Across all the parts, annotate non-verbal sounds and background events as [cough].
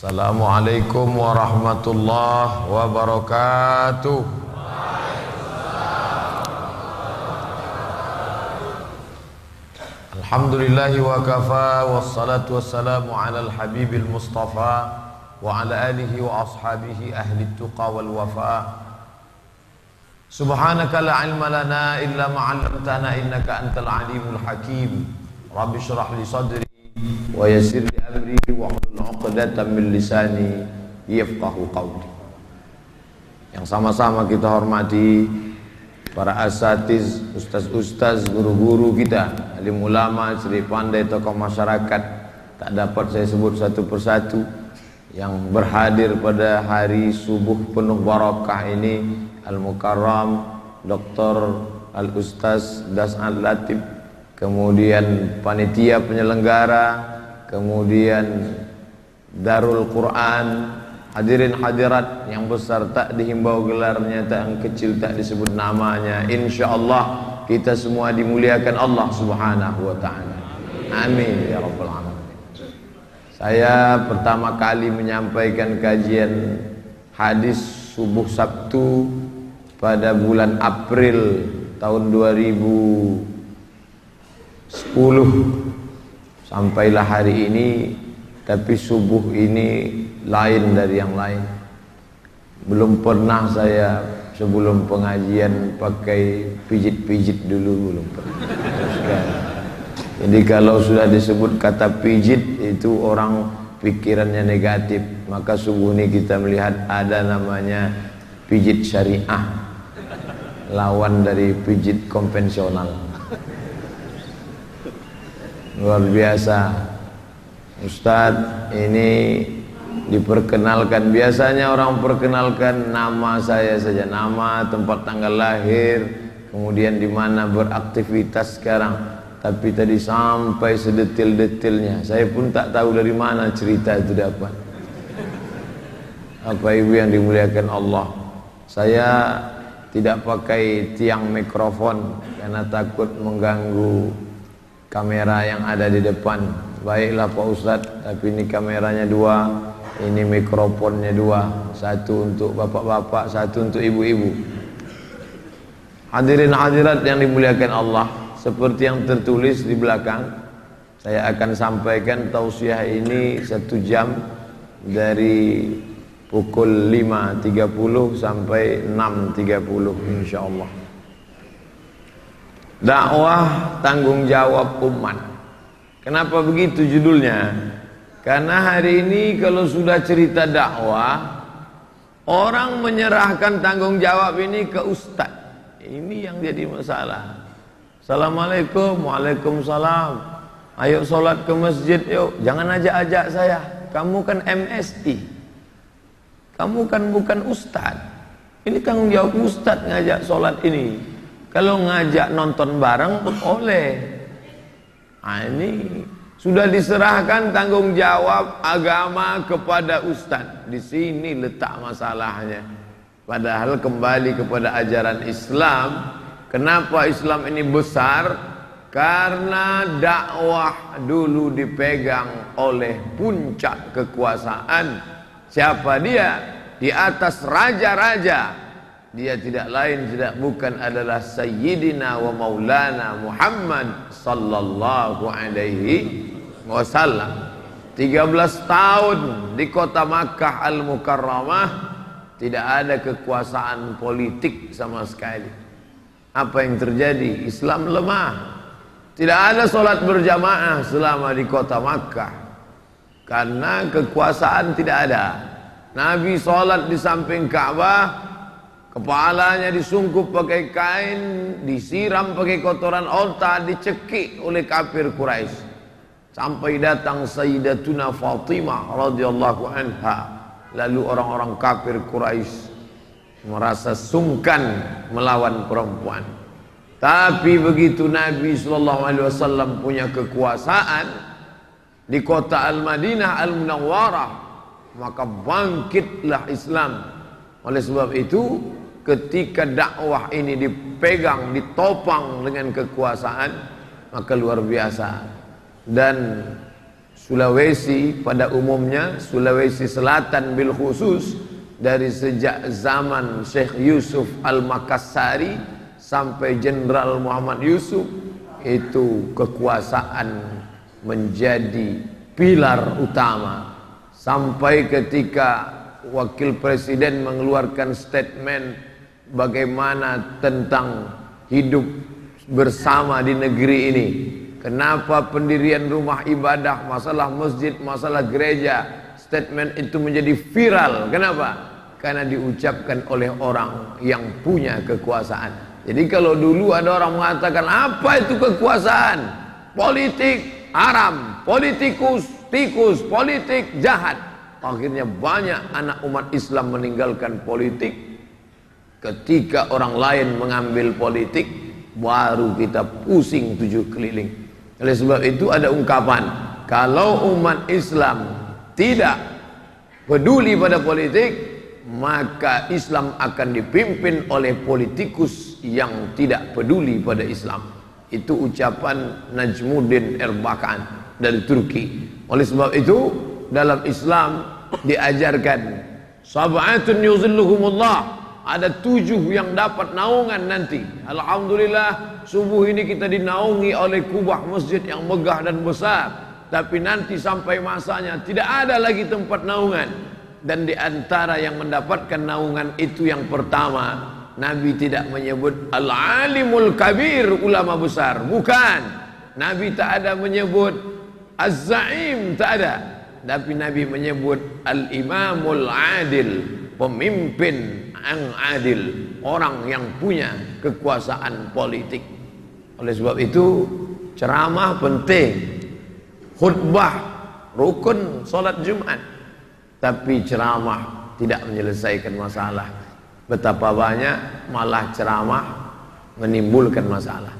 Assalamualaikum warahmatullahi wabarakatuh. Alhamdulillah wa kafa wassalatu wassalamu ala al-habibil mustafa wa ala alihi wa ashabihi ahli tuqa wal wafa. Subhanaka la ilma lana illa ma 'allamtana innaka antal alimul hakim. Rabbi shrah li sadri hlul 'uqdatam min lisani yafqahu qawli. Yang sama-sama kita hormati para asatiz, ustaz-ustaz, guru-guru kita, alim ulama, seri pandai, tokoh masyarakat, tak dapat saya sebut satu persatu yang berhadir pada hari subuh penuh barakah ini Al-Mukarram Dr. Al-Ustaz Das Al-Latif kemudian panitia penyelenggara kemudian Darul Quran Hadirin hadirat yang besar tak dihimbau gelarnya, tak yang kecil tak disebut namanya. Insya Allah kita semua dimuliakan Allah Subhanahu wa taala. Amin ya rabbal alamin. Saya pertama kali menyampaikan kajian hadis subuh Sabtu pada bulan April tahun 2010 sampailah hari ini tapi subuh ini lain dari yang lain. Belum pernah saya sebelum pengajian pakai pijit-pijit dulu belum pernah. Jadi kalau sudah disebut kata pijit itu orang pikirannya negatif. Maka subuh ini kita melihat ada namanya pijit syariah. Lawan dari pijit konvensional luar biasa. Ustadz ini diperkenalkan. Biasanya orang perkenalkan nama saya saja. Nama tempat tanggal lahir kemudian di mana beraktivitas sekarang. Tapi tadi sampai sedetil-detilnya. Saya pun tak tahu dari mana cerita itu dapat. Apa ibu yang dimuliakan Allah? Saya tidak pakai tiang mikrofon karena takut mengganggu kamera yang ada di depan. Baiklah Pak Ustadz tapi ini kameranya dua ini mikrofonnya dua. Satu untuk bapak-bapak satu untuk ibu-ibu. Hadirin hadirat yang dimuliakan Allah seperti yang tertulis di belakang saya akan sampaikan tausiah ini satu jam dari pukul 5.30 sampai 6.30 insyaallah dakwah tanggung jawab umat. Kenapa begitu judulnya? Karena hari ini kalau sudah cerita dakwah Orang menyerahkan tanggung jawab ini ke ustaz. Ini yang jadi masalah. Assalamualaikum Waalaikumsalam. Ayo sholat ke masjid yuk. Jangan ajak-ajak saya. Kamu kan MSI Kamu kan bukan ustaz. Ini tanggung jawab ustaz ngajak sholat ini Kalau ngajak nonton bareng boleh Nah ini sudah diserahkan tanggung jawab agama kepada ustaz. Di sini letak masalahnya. Padahal kembali kepada ajaran Islam, kenapa Islam ini besar? Karena dakwah dulu dipegang oleh puncak kekuasaan. Siapa dia? Di atas raja-raja. Dia tidak lain tidak bukan adalah Sayyidina wa Maulana Muhammad sallallahu alaihi wasallam. 13 tahun di kota Makkah Al-Mukarramah tidak ada kekuasaan politik sama sekali. Apa yang terjadi? Islam lemah. Tidak ada solat berjamaah selama di kota Makkah. Karena kekuasaan tidak ada. Nabi solat di samping Ka'bah Kepalanya disungkup pakai kain, disiram pakai kotoran onta, dicekik oleh kafir Quraisy. Sampai datang Sayyidatuna Fatimah radhiyallahu anha. Lalu orang-orang kafir Quraisy merasa sungkan melawan perempuan. Tapi begitu Nabi sallallahu alaihi wasallam punya kekuasaan di kota Al-Madinah Al-Munawwarah, maka bangkitlah Islam. Oleh sebab itu, ketika dakwah ini dipegang, ditopang dengan kekuasaan, maka luar biasa. Dan Sulawesi pada umumnya Sulawesi Selatan bil khusus dari sejak zaman Syekh Yusuf Al-Makassari sampai Jenderal Muhammad Yusuf itu kekuasaan menjadi pilar utama. Sampai ketika wakil presiden mengeluarkan statement bagaimana tentang hidup bersama di negeri ini. Kenapa pendirian rumah ibadah masalah masjid masalah gereja statement itu menjadi viral? Kenapa? Karena diucapkan oleh orang yang punya kekuasaan. Jadi kalau dulu ada orang mengatakan apa itu kekuasaan? Politik haram politikus tikus politik jahat. Akhirnya banyak anak umat Islam meninggalkan politik Ketika orang lain mengambil politik Baru kita pusing tujuh keliling. Oleh sebab itu ada ungkapan Kalau umat Islam tidak peduli pada politik Maka Islam akan dipimpin oleh politikus yang tidak peduli pada Islam. Itu ucapan Najmuddin Erbakan dari Turki. Oleh sebab itu dalam Islam diajarkan sab'atun yuzilluhumullah ada tujuh yang dapat naungan nanti. Alhamdulillah subuh ini kita dinaungi oleh kubah masjid yang megah dan besar. Tapi nanti sampai masanya tidak ada lagi tempat naungan. Dan di antara yang mendapatkan naungan itu yang pertama Nabi tidak menyebut al-alimul kabir ulama besar. Bukan. Nabi tak ada menyebut az-zaim tak ada. Tapi Nabi menyebut al-imamul adil pemimpin yang adil orang yang punya kekuasaan politik. Oleh sebab itu ceramah penting khutbah rukun solat Jumat. Tapi ceramah tidak menyelesaikan masalah. Betapa banyak malah ceramah menimbulkan masalah.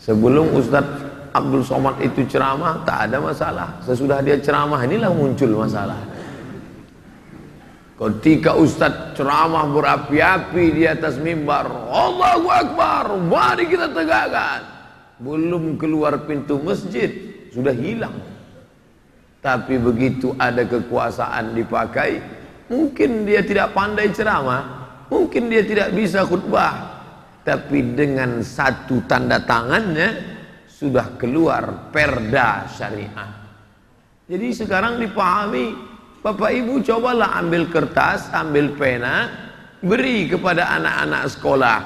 Sebelum Ustadz Abdul Somad itu ceramah tak ada masalah. Sesudah dia ceramah inilah muncul masalah ketika Ustaz ceramah berapi-api di atas mimbar. Allahu Akbar. Mari kita tegakkan. Belum keluar pintu masjid sudah hilang. Tapi begitu ada kekuasaan dipakai mungkin dia tidak pandai ceramah mungkin dia tidak bisa khutbah. Tapi dengan satu tanda tangannya sudah keluar perda syariah. Jadi sekarang dipahami, Bapak Ibu cobalah ambil kertas, ambil pena, beri kepada anak-anak sekolah.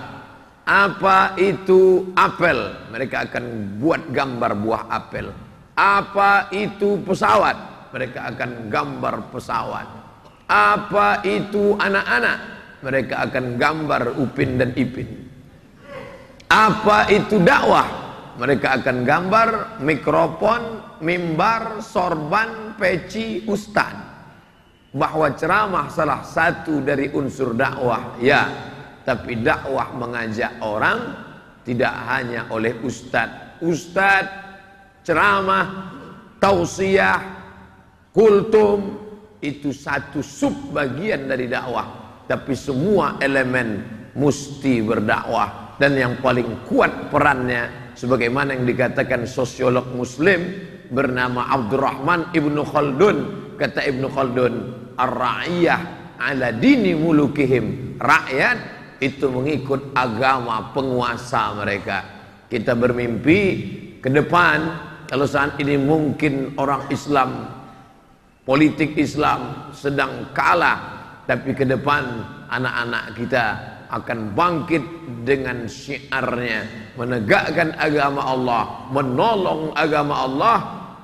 Apa itu apel? Mereka akan buat gambar buah apel. Apa itu pesawat? Mereka akan gambar pesawat. Apa itu anak-anak? Mereka akan gambar Upin dan Ipin. Apa itu dakwah? Mereka akan gambar mikrofon, mimbar, sorban, peci, ustad. Bahwa ceramah salah satu dari unsur dakwah. Ya, tapi dakwah mengajak orang tidak hanya oleh ustad. Ustad, ceramah, tausiah, kultum, itu satu sub bagian dari dakwah. Tapi semua elemen mesti berdakwah. Dan yang paling kuat perannya sebagaimana yang dikatakan sosiolog muslim bernama Abdurrahman Ibnu Khaldun kata Ibnu Khaldun ar-ra'iyah ala dini mulukihim. Rakyat itu mengikut agama penguasa mereka. Kita bermimpi ke depan kalau saat ini mungkin orang Islam politik Islam sedang kalah tapi ke depan anak-anak kita akan bangkit dengan syiarnya menegakkan agama Allah menolong agama Allah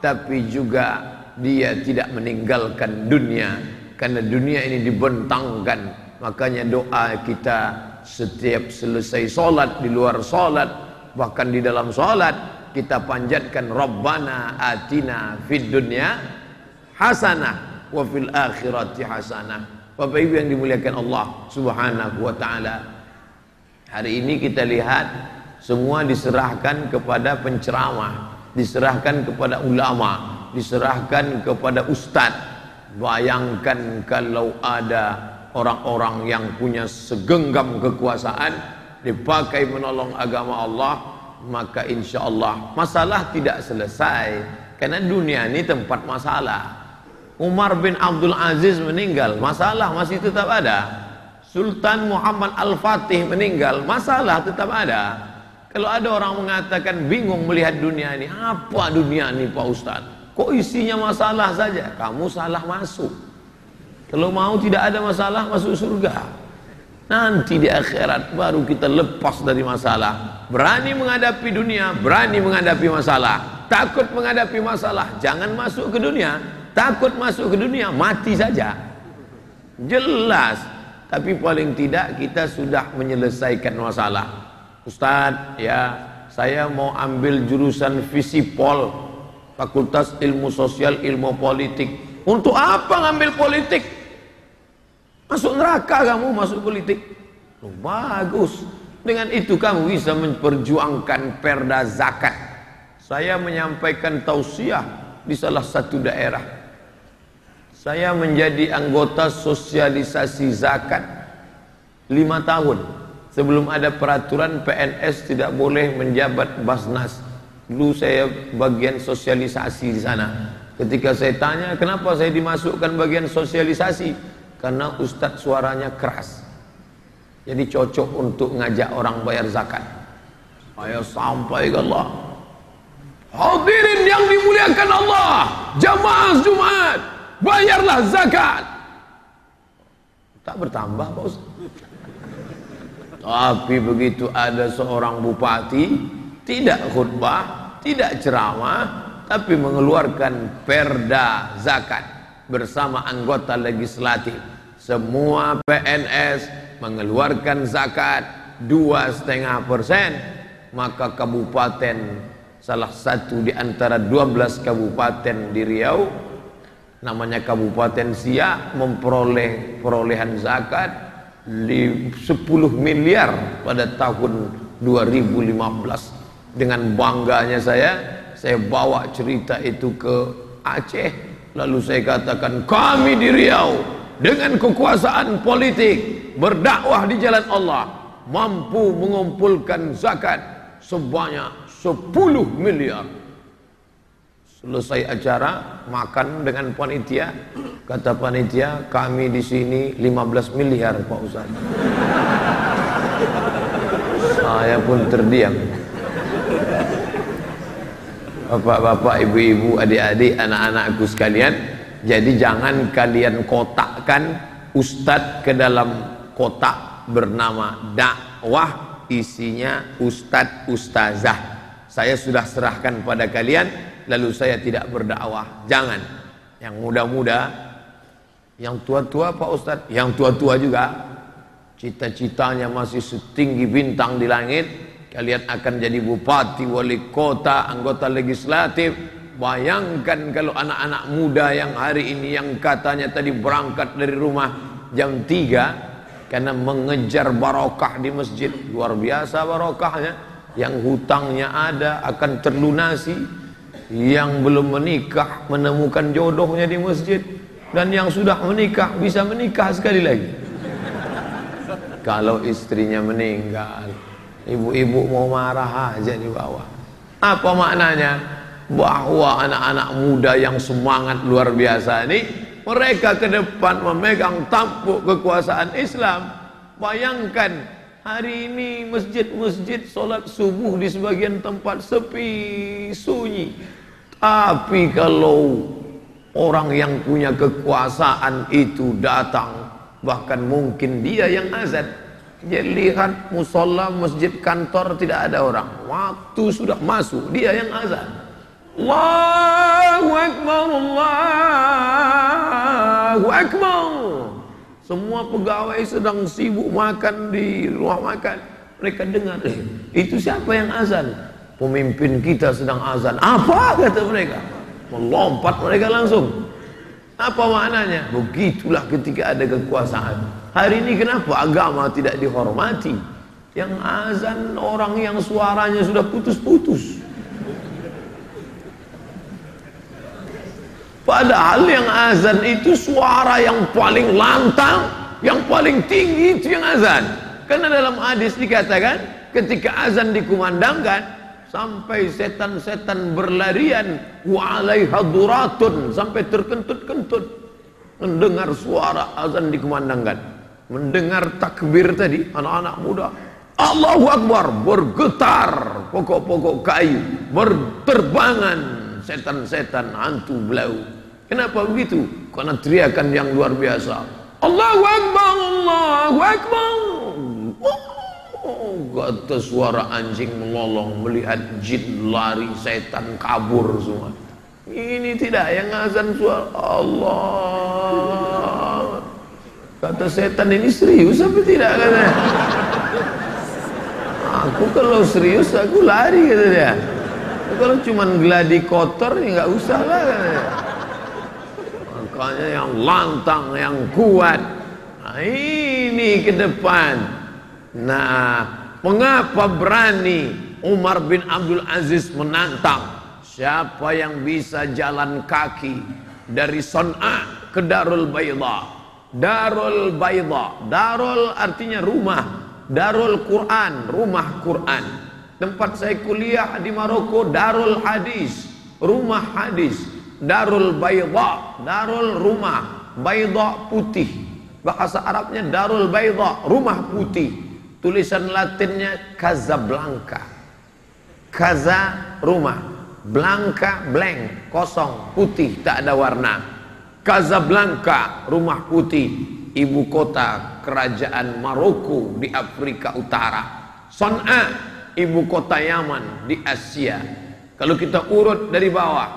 tapi juga dia tidak meninggalkan dunia karena dunia ini dibentangkan makanya doa kita setiap selesai solat di luar solat bahkan di dalam solat kita panjatkan Rabbana atina fid dunya hasanah wa fil akhirati hasanah Bapak Ibu yang dimuliakan Allah Subhanahu wa taala. Hari ini kita lihat semua diserahkan kepada penceramah, diserahkan kepada ulama, diserahkan kepada ustadz. Bayangkan kalau ada orang-orang yang punya segenggam kekuasaan dipakai menolong agama Allah, maka insya Allah masalah tidak selesai Karena dunia ini tempat masalah. Umar bin Abdul Aziz meninggal, masalah masih tetap ada. Sultan Muhammad Al-Fatih meninggal, masalah tetap ada. Kalau ada orang mengatakan bingung melihat dunia ini, apa dunia ini Pak Ustaz? Kok isinya masalah saja? Kamu salah masuk. Kalau mau tidak ada masalah masuk surga. Nanti di akhirat baru kita lepas dari masalah. Berani menghadapi dunia, berani menghadapi masalah. Takut menghadapi masalah, jangan masuk ke dunia. Takut masuk ke dunia, mati saja. Jelas. Tapi paling tidak kita sudah menyelesaikan masalah. Ustaz, ya, saya mau ambil jurusan Visipol, Fakultas Ilmu Sosial Ilmu Politik. Untuk apa ngambil politik? Masuk neraka kamu masuk politik. Oh, bagus. Dengan itu kamu bisa memperjuangkan perda zakat. Saya menyampaikan tausiah di salah satu daerah. Saya menjadi anggota sosialisasi zakat lima tahun sebelum ada peraturan PNS tidak boleh menjabat Basnas. Dulu saya bagian sosialisasi di sana. Ketika saya tanya kenapa saya dimasukkan bagian sosialisasi, karena ustadz suaranya keras. Jadi cocok untuk ngajak orang bayar zakat. Saya sampai ke Allah. Hadirin yang dimuliakan Allah jamaah Jumat bayarlah zakat. Tak bertambah Pak Ustaz. Tapi begitu ada seorang bupati tidak khutbah tidak ceramah tapi mengeluarkan perda zakat bersama anggota legislatif. Semua PNS mengeluarkan zakat dua setengah persen. Maka kabupaten salah satu di antara 12 kabupaten di Riau namanya Kabupaten Siak memperoleh perolehan zakat 10 miliar pada tahun 2015 dengan bangganya saya saya bawa cerita itu ke Aceh Lalu saya katakan kami di Riau dengan kekuasaan politik berdakwah di jalan Allah mampu mengumpulkan zakat sebanyak 10 miliar. Selesai acara makan dengan panitia kata panitia kami di sini 15 miliar Pak Ustaz. Saya pun terdiam. Bapak-bapak, ibu-ibu, adik-adik, anak-anakku sekalian. Jadi jangan kalian kotakkan ustadz ke dalam kotak bernama dakwah isinya ustadz ustazah. Saya sudah serahkan pada kalian lalu saya tidak berdakwah. Jangan. Yang muda-muda, yang tua-tua Pak Ustadz, yang tua-tua juga cita-citanya masih setinggi bintang di langit kalian akan jadi bupati, wali kota, anggota legislatif. Bayangkan kalau anak-anak muda yang hari ini yang katanya tadi berangkat dari rumah jam 3 karena mengejar barokah di masjid. Luar biasa barokahnya. Yang hutangnya ada akan terlunasi. Yang belum menikah menemukan jodohnya di masjid. Dan yang sudah menikah bisa menikah sekali lagi. Kalau istrinya meninggal Ibu-ibu mau marah aja di bawah. Apa maknanya? Bahwa anak-anak muda yang semangat luar biasa ini mereka ke depan memegang tampuk kekuasaan Islam. Bayangkan hari ini masjid-masjid solat subuh di sebagian tempat sepi sunyi. Tapi kalau orang yang punya kekuasaan itu datang bahkan mungkin dia yang azan dia lihat musola masjid kantor tidak ada orang. Waktu sudah masuk, dia yang azan. Allahu Akbar, Allahu Akbar. Semua pegawai sedang sibuk makan di ruang makan. Mereka dengar, eh, itu siapa yang azan? Pemimpin kita sedang azan. Apa kata mereka? Melompat mereka langsung. Apa maknanya? Begitulah ketika ada kekuasaan. Hari ini kenapa agama tidak dihormati? Yang azan orang yang suaranya sudah putus-putus. Padahal yang azan itu suara yang paling lantang, yang paling tinggi itu yang azan. Karena dalam hadis dikatakan ketika azan dikumandangkan, sampai setan-setan berlarian wa sampai terkentut-kentut mendengar suara azan dikumandangkan mendengar takbir tadi anak-anak muda Allahu Akbar bergetar pokok-pokok kayu berterbangan setan-setan hantu belau kenapa begitu karena teriakan yang luar biasa Allahu Akbar Allahu Akbar Oh, kata suara anjing melolong melihat jin lari, setan kabur semua. Ini tidak yang azan suara Allah. Kata setan ini serius apa tidak kata? Aku kalau serius aku lari kata dia. Kalau cuma geladi kotor ya nggak usah lah katanya. Makanya yang lantang, yang kuat. Nah, ini ke depan. Nah, mengapa berani Umar bin Abdul Aziz menantang siapa yang bisa jalan kaki dari Son'a ke Darul Bayda. Darul Bayda, Darul artinya rumah, Darul Quran, rumah Quran. Tempat saya kuliah di Maroko, Darul Hadis, rumah hadis. Darul Bayda, Darul rumah, Bayda putih. Bahasa Arabnya Darul Bayda, rumah putih. Tulisan Latinnya Casablanca. Kaza rumah, Blanca blank, kosong, putih, tak ada warna. Casablanca rumah putih, ibu kota kerajaan Maroko di Afrika Utara. Son'a ibu kota Yaman di Asia. Kalau kita urut dari bawah,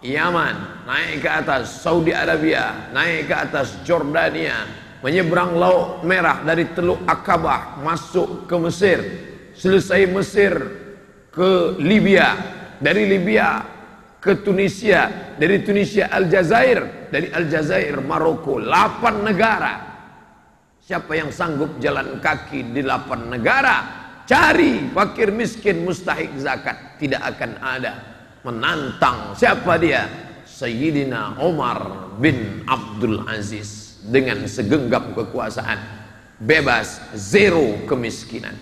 Yaman naik ke atas, Saudi Arabia naik ke atas, Jordania menyeberang laut merah dari Teluk Akabah masuk ke Mesir selesai Mesir ke Libya dari Libya ke Tunisia dari Tunisia Aljazair dari Aljazair Maroko 8 negara. Siapa yang sanggup jalan kaki di 8 negara cari fakir miskin mustahik zakat tidak akan ada. Menantang siapa dia? Sayyidina Umar bin Abdul Aziz dengan segenggam kekuasaan. Bebas zero kemiskinan.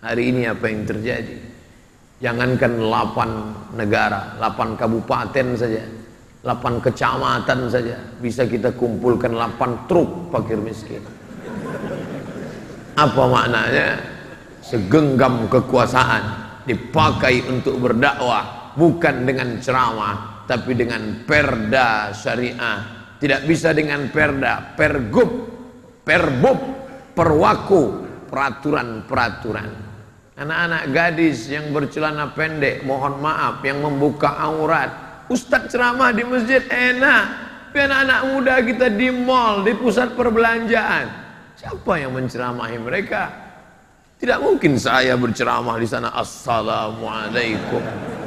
Hari ini apa yang terjadi jangankan 8 negara 8 kabupaten saja 8 kecamatan saja bisa kita kumpulkan 8 truk fakir miskin. Apa maknanya? Segenggam kekuasaan dipakai untuk berdakwah bukan dengan ceramah tapi dengan perda syariah. Tidak bisa dengan perda, pergub, perbub, perwaku, peraturan-peraturan. Anak-anak gadis yang bercelana pendek, mohon maaf, yang membuka aurat. Ustadz ceramah di masjid enak. Tapi anak-anak muda kita di mall, di pusat perbelanjaan. Siapa yang menceramahi mereka? Tidak mungkin saya berceramah di sana. Assalamualaikum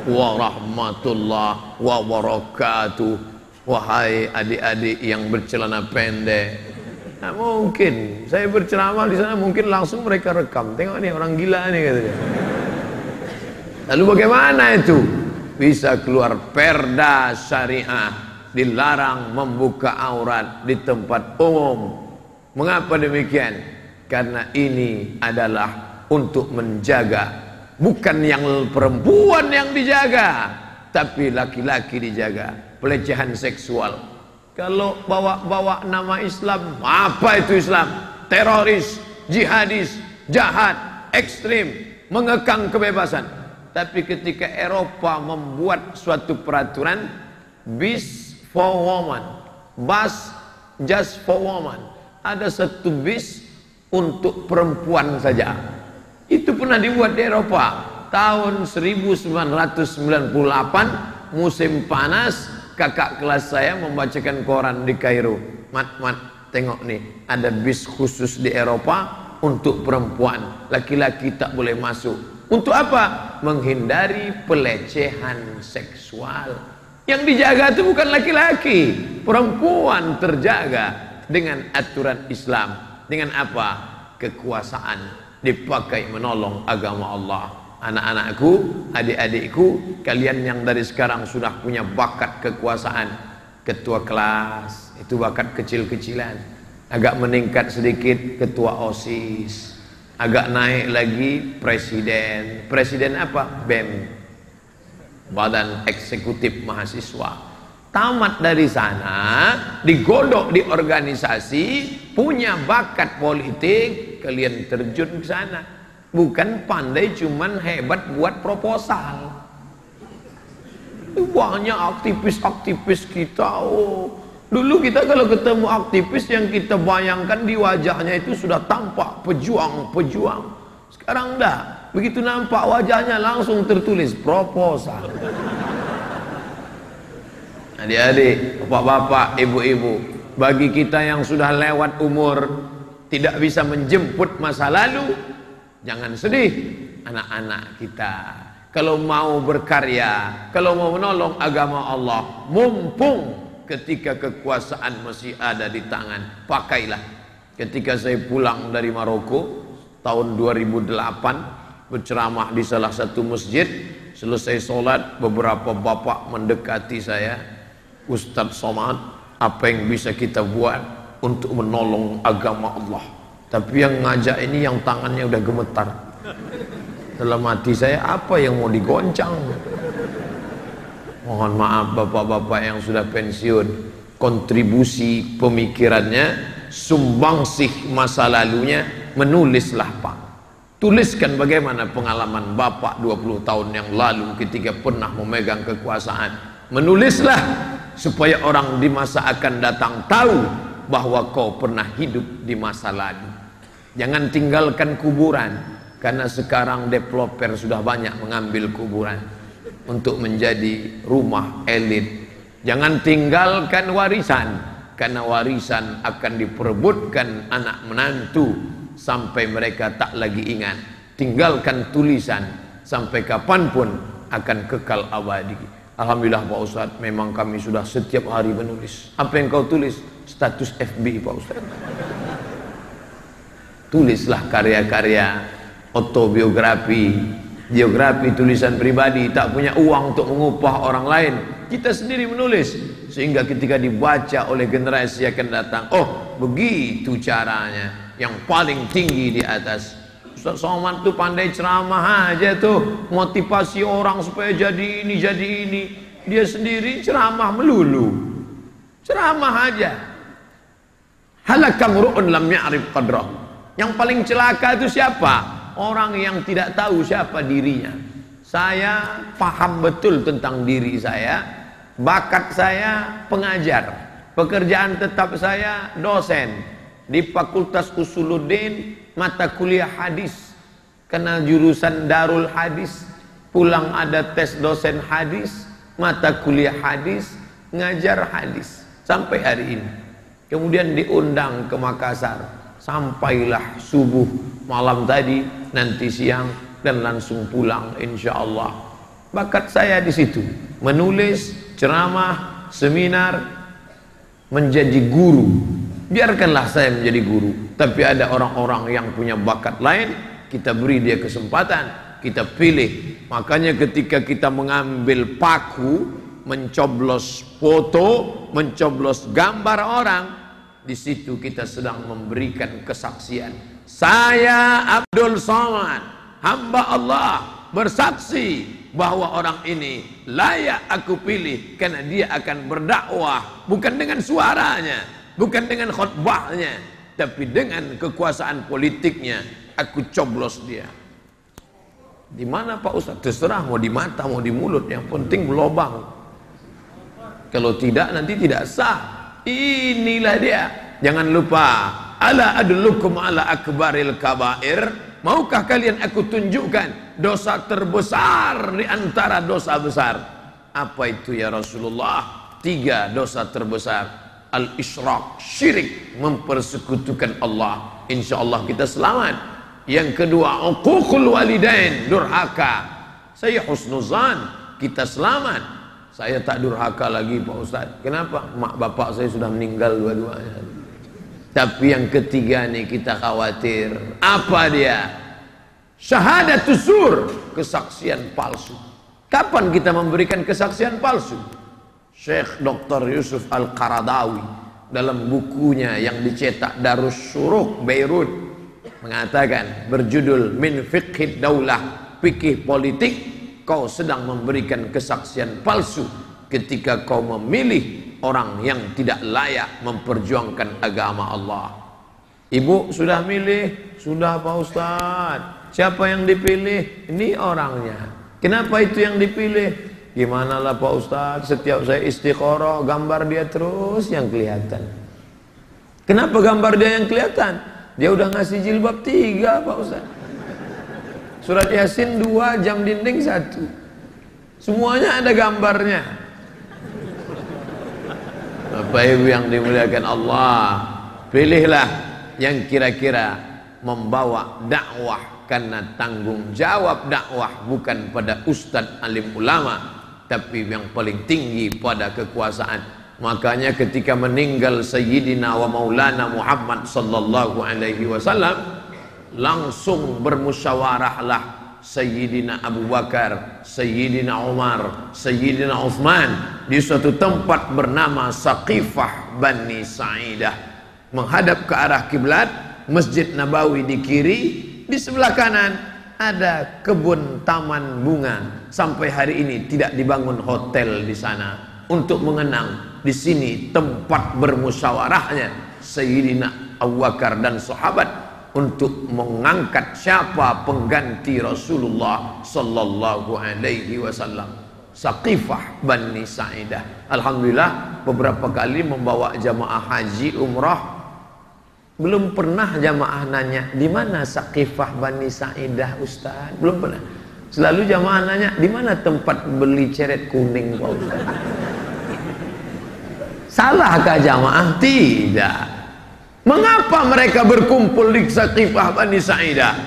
warahmatullahi wabarakatuh. Wahai adik-adik yang bercelana pendek. Nah, mungkin saya berceramah di sana mungkin langsung mereka rekam. Tengok nih orang gila nih katanya. Lalu bagaimana itu? Bisa keluar perda syariah dilarang membuka aurat di tempat umum. Mengapa demikian? Karena ini adalah untuk menjaga bukan yang perempuan yang dijaga, tapi laki-laki dijaga pelecehan seksual. Kalau bawa-bawa nama Islam, apa itu Islam? Teroris, jihadis, jahat, ekstrim, mengekang kebebasan. Tapi ketika Eropa membuat suatu peraturan bis for woman, bus just for woman, ada satu bis untuk perempuan saja. Itu pernah dibuat di Eropa tahun 1998 musim panas kakak kelas saya membacakan koran di Kairo. Mat, mat, tengok nih, ada bis khusus di Eropa untuk perempuan. Laki-laki tak boleh masuk. Untuk apa? Menghindari pelecehan seksual. Yang dijaga itu bukan laki-laki, perempuan terjaga dengan aturan Islam. Dengan apa? Kekuasaan dipakai menolong agama Allah anak-anakku, adik-adikku, kalian yang dari sekarang sudah punya bakat kekuasaan, ketua kelas, itu bakat kecil-kecilan, agak meningkat sedikit ketua OSIS, agak naik lagi presiden, presiden apa? BEM, Badan Eksekutif Mahasiswa. Tamat dari sana, digodok di organisasi, punya bakat politik, kalian terjun ke sana. Bukan pandai cuman hebat buat proposal. Banyak aktivis-aktivis kita, oh. Dulu kita kalau ketemu aktivis yang kita bayangkan di wajahnya itu sudah tampak pejuang-pejuang. Sekarang enggak. Begitu nampak wajahnya langsung tertulis proposal. Adik-adik, bapak-bapak, ibu-ibu, bagi kita yang sudah lewat umur tidak bisa menjemput masa lalu, jangan sedih anak-anak kita. Kalau mau berkarya, kalau mau menolong agama Allah, mumpung ketika kekuasaan masih ada di tangan, pakailah. Ketika saya pulang dari Maroko tahun 2008 berceramah di salah satu masjid, selesai sholat beberapa bapak mendekati saya Ustadz Somad apa yang bisa kita buat untuk menolong agama Allah tapi yang ngajak ini yang tangannya udah gemetar. Dalam hati saya apa yang mau digoncang? Mohon maaf bapak-bapak yang sudah pensiun. Kontribusi pemikirannya sumbangsih masa lalunya menulislah pak. Tuliskan bagaimana pengalaman bapak 20 tahun yang lalu ketika pernah memegang kekuasaan. Menulislah supaya orang di masa akan datang tahu bahwa kau pernah hidup di masa lalu. Jangan tinggalkan kuburan karena sekarang developer sudah banyak mengambil kuburan untuk menjadi rumah elit. Jangan tinggalkan warisan karena warisan akan diperebutkan anak menantu sampai mereka tak lagi ingat. Tinggalkan tulisan sampai kapan pun akan kekal abadi. Alhamdulillah Pak Ustadz memang kami sudah setiap hari menulis apa yang kau tulis status FB Pak Ustadz tulislah karya-karya autobiografi. Biografi tulisan pribadi tak punya uang untuk mengupah orang lain. Kita sendiri menulis sehingga ketika dibaca oleh generasi yang akan datang oh begitu caranya. Yang paling tinggi di atas. Ustaz Somad tuh pandai ceramah aja tuh motivasi orang supaya jadi ini jadi ini. Dia sendiri ceramah melulu. Ceramah aja. Halakam ru'un lam ya'rif qadrah yang paling celaka itu siapa? Orang yang tidak tahu siapa dirinya. Saya paham betul tentang diri saya bakat saya pengajar pekerjaan tetap saya dosen di Fakultas Usuluddin mata kuliah hadis kenal jurusan Darul Hadis pulang ada tes dosen hadis mata kuliah hadis ngajar hadis sampai hari ini. Kemudian diundang ke Makassar sampailah subuh malam tadi nanti siang dan langsung pulang insya Allah bakat saya di situ menulis ceramah seminar menjadi guru. Biarkanlah saya menjadi guru tapi ada orang-orang yang punya bakat lain kita beri dia kesempatan kita pilih. Makanya ketika kita mengambil paku mencoblos foto mencoblos gambar orang di situ kita sedang memberikan kesaksian. Saya Abdul Somad hamba Allah bersaksi bahwa orang ini layak aku pilih karena dia akan berdakwah bukan dengan suaranya bukan dengan khutbahnya tapi dengan kekuasaan politiknya. Aku coblos dia. Di mana Pak Ustaz? Terserah mau di mata mau di mulut. Yang penting berlobang kalau tidak nanti tidak sah inilah dia. Jangan lupa ala adlukum ala akbaril kabair? Maukah kalian aku tunjukkan dosa terbesar di antara dosa besar? Apa itu ya Rasulullah? Tiga dosa terbesar. Al-isyraq syirik mempersekutukan Allah. Insyaallah kita selamat. Yang kedua uququl walidain durhaka. Saya husnuzan kita selamat saya tak durhaka lagi Pak Ustaz. Kenapa? Mak bapak saya sudah meninggal dua-duanya. Tapi yang ketiga nih kita khawatir. Apa dia? Syahadat sur kesaksian palsu. Kapan kita memberikan kesaksian palsu? Syekh Dr. Yusuf Al-Qaradawi dalam bukunya yang dicetak Darus Suruk Beirut mengatakan berjudul Min Fiqhid Daulah Fikih Politik kau sedang memberikan kesaksian palsu ketika kau memilih orang yang tidak layak memperjuangkan agama Allah. Ibu sudah milih, sudah Pak Ustaz. Siapa yang dipilih? Ini orangnya. Kenapa itu yang dipilih? Gimana lah Pak Ustaz, setiap saya istiqoroh, gambar dia terus yang kelihatan. Kenapa gambar dia yang kelihatan? Dia udah ngasih jilbab tiga Pak Ustaz. Surat Yasin dua, jam dinding satu. Semuanya ada gambarnya. Bapak Ibu yang dimuliakan Allah, pilihlah yang kira-kira membawa dakwah karena tanggung jawab dakwah bukan pada ustadz alim ulama tapi yang paling tinggi pada kekuasaan makanya ketika meninggal Sayyidina wa Maulana Muhammad sallallahu alaihi wasallam langsung bermusyawarahlah Sayyidina Abu Bakar, Sayyidina Umar, Sayyidina Uthman di suatu tempat bernama Saqifah Bani Sa'idah menghadap ke arah kiblat Masjid Nabawi di kiri di sebelah kanan ada kebun taman bunga. Sampai hari ini tidak dibangun hotel di sana untuk mengenang di sini tempat bermusyawarahnya Sayyidina Abu Bakar dan sahabat untuk mengangkat siapa pengganti Rasulullah sallallahu alaihi wasallam. Saqifah Bani Sa'idah. Alhamdulillah beberapa kali membawa jamaah haji umrah belum pernah jamaah nanya, di mana Sakifah Bani Sa'idah Ustaz? Belum pernah. Selalu jamaah nanya, di mana tempat beli ceret kuning Pak Ustaz? [laughs] Salahkah jamaah? Tidak. Mengapa mereka berkumpul di Sakifah Bani Sa'idah?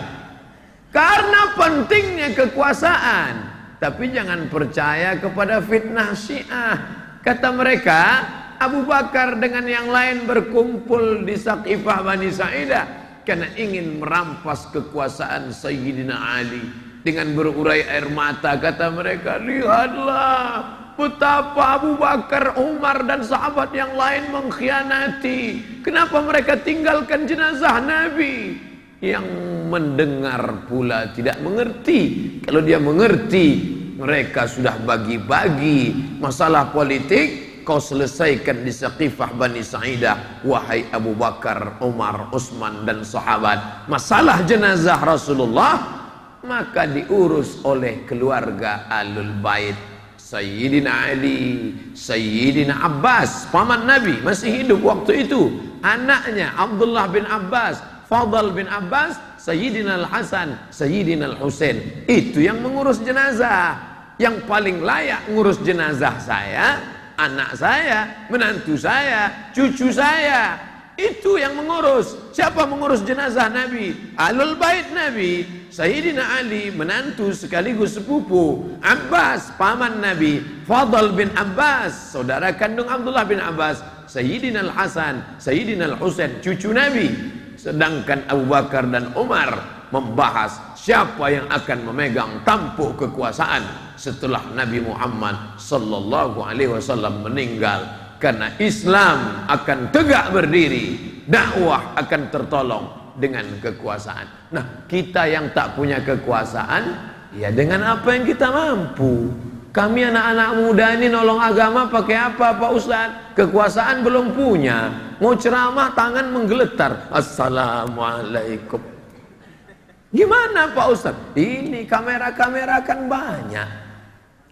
Karena pentingnya kekuasaan. Tapi jangan percaya kepada fitnah syiah. Kata mereka, Abu Bakar dengan yang lain berkumpul di Saqifah Bani Sa'idah karena ingin merampas kekuasaan Sayyidina Ali dengan berurai air mata kata mereka lihatlah betapa Abu Bakar, Umar dan sahabat yang lain mengkhianati. Kenapa mereka tinggalkan jenazah Nabi? Yang mendengar pula tidak mengerti. Kalau dia mengerti mereka sudah bagi-bagi masalah politik kau selesaikan di Saqifah Bani Sa'idah wahai Abu Bakar, Umar, Utsman dan sahabat. Masalah jenazah Rasulullah maka diurus oleh keluarga Alul Bait Sayyidina Ali Sayyidina Abbas paman Nabi masih hidup waktu itu. Anaknya Abdullah bin Abbas Fadl bin Abbas Sayyidina Al-Hasan Sayyidina Al-Husain. Itu yang mengurus jenazah. Yang paling layak ngurus jenazah saya anak saya, menantu saya, cucu saya. Itu yang mengurus. Siapa mengurus jenazah Nabi? Alul bait Nabi. Sayyidina Ali, menantu sekaligus sepupu. Abbas, paman Nabi. Fadl bin Abbas, saudara kandung Abdullah bin Abbas. Sayyidina Al-Hasan, Sayyidina Al-Husain, cucu Nabi. Sedangkan Abu Bakar dan Umar membahas siapa yang akan memegang tampuk kekuasaan setelah Nabi Muhammad sallallahu alaihi wasallam meninggal karena Islam akan tegak berdiri dakwah akan tertolong dengan kekuasaan nah kita yang tak punya kekuasaan ya dengan apa yang kita mampu kami anak-anak muda ini nolong agama pakai apa Pak Ustaz? Kekuasaan belum punya. Mau ceramah tangan menggeletar. Assalamualaikum. Gimana Pak Ustaz? Ini kamera-kamera kan banyak.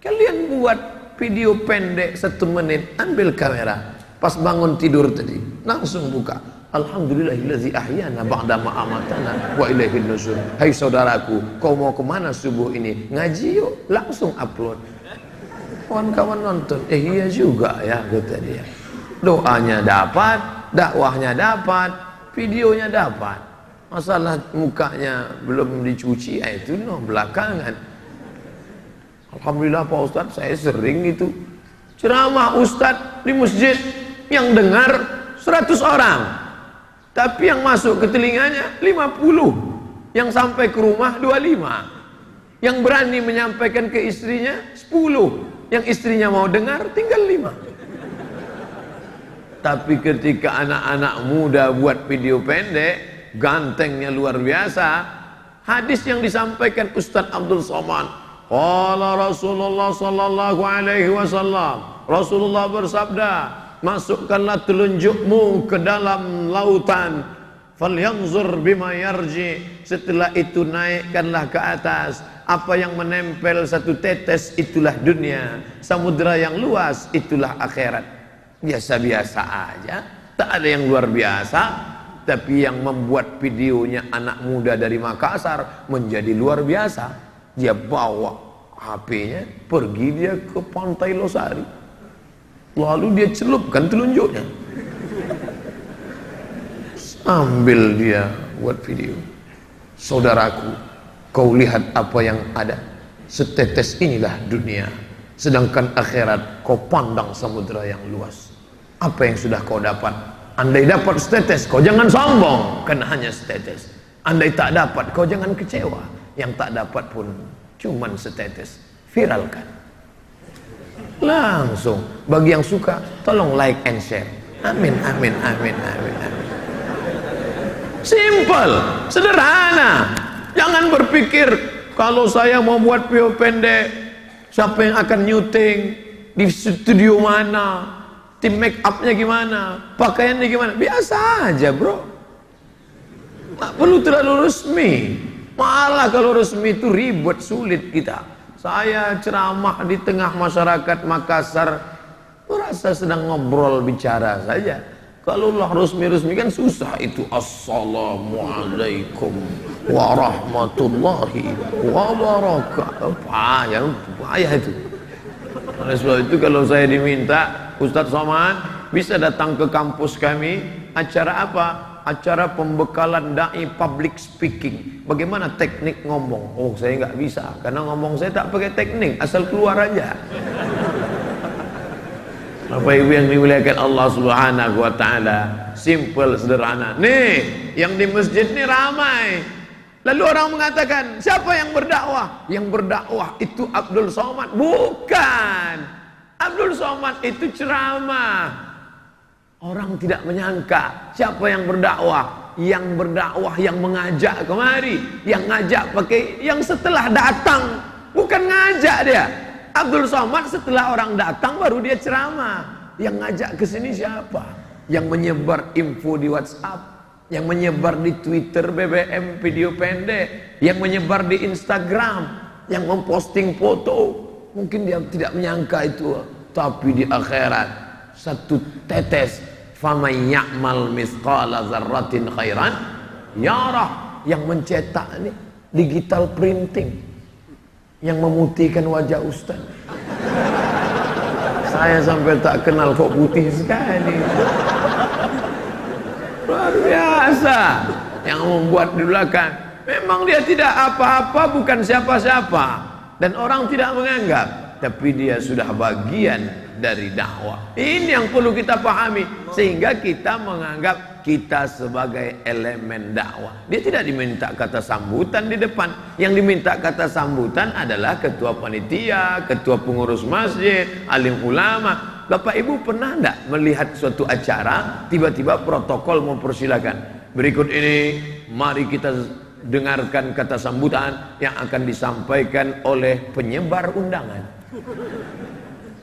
Kalian buat video pendek satu menit, ambil kamera. Pas bangun tidur tadi, langsung buka. Alhamdulillahillazi ahyana ba'da ma'amatana wa ilaihin nusur. Hai saudaraku, kau mau ke mana subuh ini? Ngaji yuk, langsung upload. Kawan-kawan nonton, eh iya juga ya, kata dia. Doanya dapat, dakwahnya dapat, videonya dapat masalah mukanya belum dicuci ya itu no belakangan Alhamdulillah Pak Ustadz saya sering itu. Ceramah Ustadz di masjid yang dengar 100 orang. Tapi yang masuk ke telinganya 50 yang sampai ke rumah 25 yang berani menyampaikan ke istrinya 10 yang istrinya mau dengar tinggal 5 tapi ketika anak-anak muda buat video pendek gantengnya luar biasa. Hadis yang disampaikan Ustaz Abdul Somad Qala Rasulullah sallallahu alaihi wasallam. Rasulullah bersabda, masukkanlah telunjukmu ke dalam lautan. Falyanzur bima yarji. Setelah itu naikkanlah ke atas. Apa yang menempel satu tetes itulah dunia. Samudra yang luas itulah akhirat. Biasa-biasa aja. Tak ada yang luar biasa. Tapi yang membuat videonya anak muda dari Makassar menjadi luar biasa dia bawa HP-nya pergi dia ke pantai Losari. Lalu dia celupkan telunjuknya. Sambil dia buat video. Saudaraku kau lihat apa yang ada. Setetes inilah dunia. Sedangkan akhirat kau pandang samudera yang luas. Apa yang sudah kau dapat? Andai dapat setetes kau jangan sombong. Karena hanya setetes. Andai tak dapat kau jangan kecewa yang tak dapat pun cuman setetes. Viralkan. Langsung. Bagi yang suka tolong like and share. Amin amin amin amin amin. Simple sederhana. Jangan berpikir kalau saya mau buat video pendek siapa yang akan nyuting di studio mana tim make upnya gimana pakaiannya gimana. Biasa aja bro. Tak perlu terlalu resmi Malah kalau resmi itu ribet, sulit kita. Saya ceramah di tengah masyarakat Makassar, merasa sedang ngobrol bicara saja. Kalau Allah resmi-resmi kan susah itu. Assalamualaikum warahmatullahi wabarakatuh. Payah, payah itu. Oleh sebab itu kalau saya diminta, Ustadz Somad bisa datang ke kampus kami, acara apa? Acara pembekalan dai public speaking. Bagaimana teknik ngomong? Oh, saya nggak bisa karena ngomong saya tak pakai teknik, asal keluar aja. Bapak Ibu yang dimuliakan Allah Subhanahu wa taala, simple sederhana. Nih, yang di masjid ini ramai. Lalu orang mengatakan, siapa yang berdakwah? Yang berdakwah itu Abdul Somad. Bukan. Abdul Somad itu ceramah. Orang tidak menyangka siapa yang berdakwah, yang berdakwah yang mengajak kemari, yang ngajak pakai yang setelah datang, bukan ngajak dia. Abdul Somad setelah orang datang baru dia ceramah. Yang ngajak ke sini siapa? Yang menyebar info di WhatsApp, yang menyebar di Twitter BBM video pendek, yang menyebar di Instagram, yang memposting foto. Mungkin dia tidak menyangka itu, tapi di akhirat satu tetes. Faman ya'mal misqala dzarratin khairan yarah. Yang mencetak ini digital printing. Yang memutihkan wajah ustaz. Saya sampai tak kenal kok putih sekali. Luar biasa. Yang membuat di belakang. Memang dia tidak apa-apa bukan siapa-siapa. Dan orang tidak menganggap. Tapi dia sudah bagian dari dakwah. Ini yang perlu kita pahami sehingga kita menganggap kita sebagai elemen dakwah. Dia tidak diminta kata sambutan di depan. Yang diminta kata sambutan adalah ketua panitia, ketua pengurus masjid, alim ulama. Bapak Ibu pernah tidak melihat suatu acara tiba-tiba protokol mempersilahkan berikut ini mari kita dengarkan kata sambutan yang akan disampaikan oleh penyebar undangan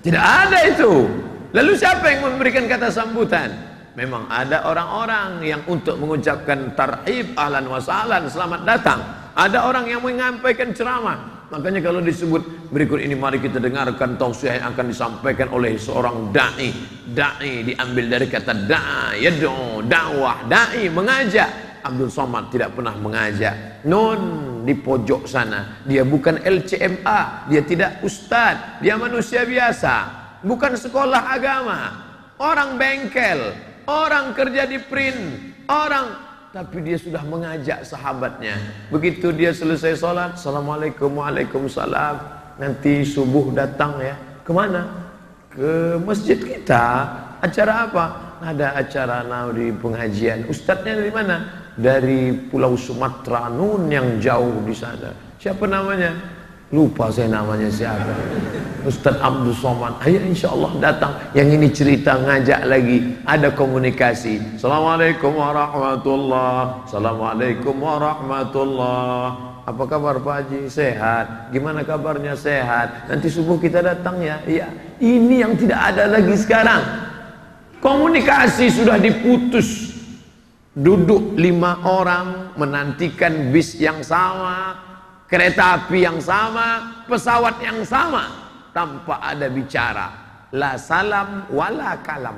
tidak ada itu. Lalu siapa yang memberikan kata sambutan? Memang ada orang-orang yang untuk mengucapkan tarhib ahlan wasalan selamat datang. Ada orang yang menyampaikan ceramah. Makanya kalau disebut berikut ini mari kita dengarkan tausiah yang akan disampaikan oleh seorang dai. Dai diambil dari kata da'i, yad'u, dakwah, dai mengajak. Abdul Somad tidak pernah mengajak. Non di pojok sana. Dia bukan LCMA, dia tidak ustadz, dia manusia biasa, bukan sekolah agama, orang bengkel, orang kerja di print, orang tapi dia sudah mengajak sahabatnya. Begitu dia selesai sholat, Assalamualaikum, Waalaikumsalam. Nanti subuh datang ya. Ke mana? Ke masjid kita. Acara apa? Ada acara di pengajian. Ustadznya dari mana? Dari Pulau Sumatera Nun yang jauh di sana. Siapa namanya? Lupa saya namanya siapa. Ustaz Abdul Somad. Ayo insya Allah datang. Yang ini cerita ngajak lagi. Ada komunikasi. Assalamualaikum warahmatullahi Assalamualaikum warahmatullahi Apa kabar Pak Haji? Sehat. Gimana kabarnya? Sehat. Nanti subuh kita datang ya. Iya. Ini yang tidak ada lagi sekarang. Komunikasi sudah diputus. Duduk lima orang menantikan bis yang sama, kereta api yang sama, pesawat yang sama, tanpa ada bicara. La salam wala kalam.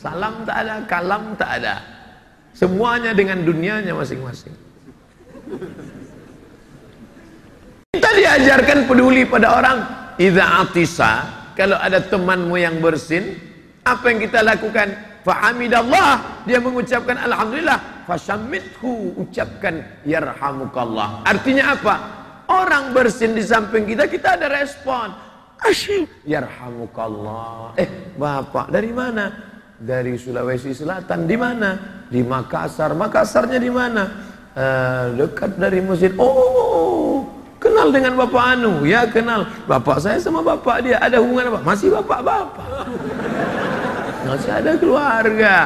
Salam tak ada, kalam tak ada. Semuanya dengan dunianya masing-masing. Kita diajarkan peduli pada orang. Iza atisa, kalau ada temanmu yang bersin, apa yang kita lakukan? Fahamidallah, dia mengucapkan alhamdulillah. Fashamithu, ucapkan yarhamukallah. Artinya apa? Orang bersin di samping kita, kita ada respon. Asyik, yarhamukallah. Eh, Bapak dari mana? Dari Sulawesi Selatan. Di mana? Di Makassar. Makassarnya di mana? Uh, dekat dari masjid. Oh, kenal dengan Bapak Anu? Ya, kenal. Bapak saya sama Bapak dia ada hubungan apa? Masih Bapak-bapak. Masih ada keluarga.